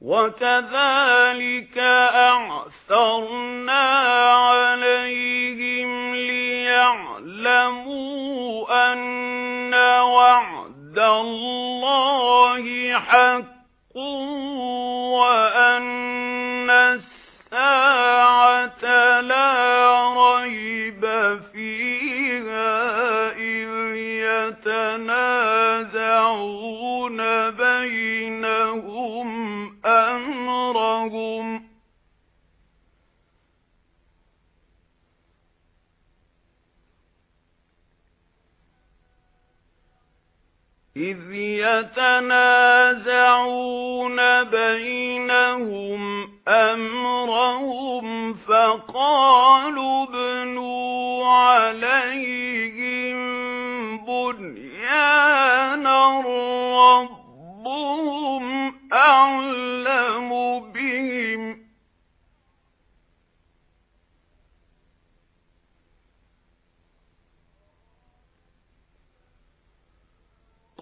وَكَذَلِكَ أَعْثَرْنَا عَلَيْهِمْ لِيَعْلَمُوا أَنَّ وَعْدَ اللَّهِ حَقٌّ وَأَنَّ السَّاعَةَ إِذْ يَتَنَازَعُونَ بَيْنَهُمْ أَمْرَهُمْ فَقَالُوا ابْنُوا عَلَيْهِم بُنْيَانًا رَبُّهُمْ أَعْلَمُ بِهِمْ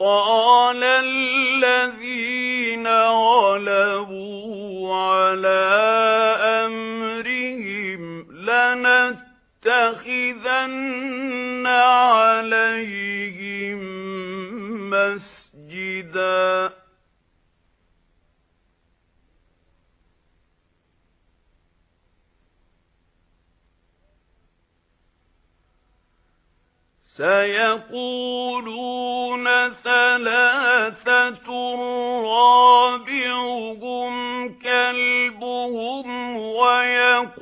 قَالَ الَّذِينَ غَلَبُوا عَلَى أَمْرِهِمْ لَنَتَّخِذَنَّ عَلَيْهِمْ مَسْجِدًا. سَيَقُولُونَ ثَلَاثَةٌ رَابِعُهُمْ كَلْبُهُمْ وَيَقُولُونَ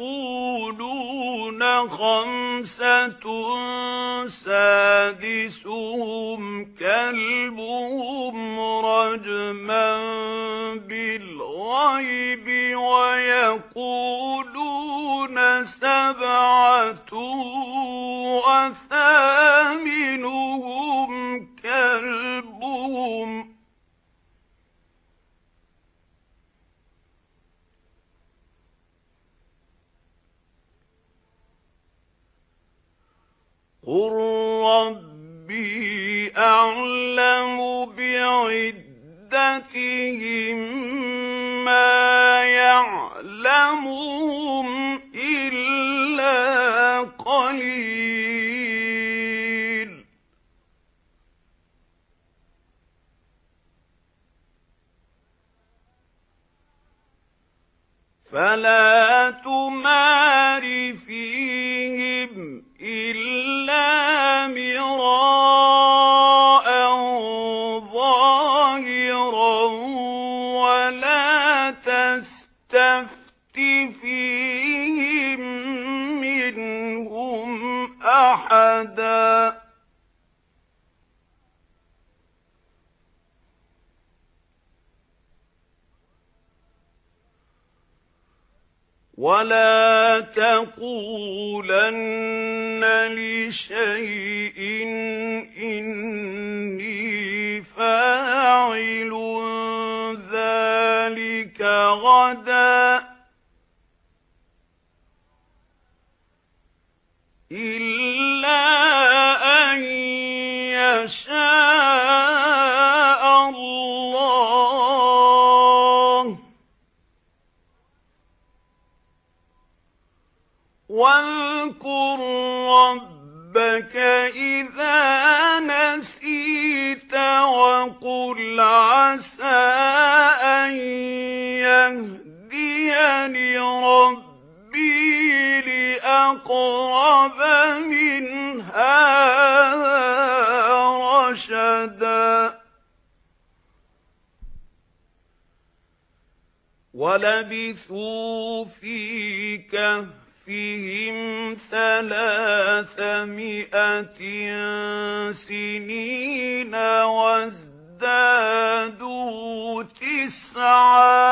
خَمْسَةٌ سَادِسُهُمْ كَلْبُهُمْ رَجْمًا بِالْغَيْبِ وَيَقُولُونَ سَبْعَةٌ وَثَامِنُهُمْ قُل رَّبِّي أَعْلَمُ بِعِدَّتِهِم مَّا يَعْلَمُهُمْ إِلَّا قَلِيلٌ. فَلَا تُمَارِ تَسْتَفْتِ فِيهِم مِّنْهُمْ أَحَدًا. وَلَا تَقُولَنَّ لِشَيْءٍ إِنِّي فَاعِلٌ غَدًا إِلَّا أَن يَشَاءَ اللَّهُ وَاذْكُر رَّبَّكَ إِذَا لِأَقْرَبَ مِنْ هَٰذَا رَشَدًا. وَلَبِثُوا فِي كَهْفِهِمْ ثَلَاثَمِائَةٍ سِنِينَ وَازْدَادُوا تِسْعًا.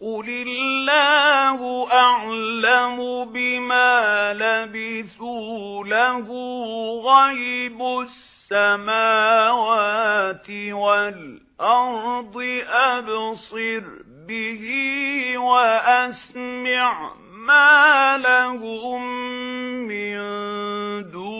قُلِ اللَّهُ أَعْلَمُ بِمَا لَبِثُوا لَهُ غَيْبُ السَّمَاوَاتِ وَالْأَرْضِ أَبْصِرْ بِهِ وَأَسْمِعْ مَا لَهُم مِّن دُونِهِ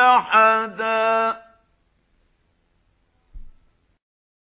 مُلْتَحَدًا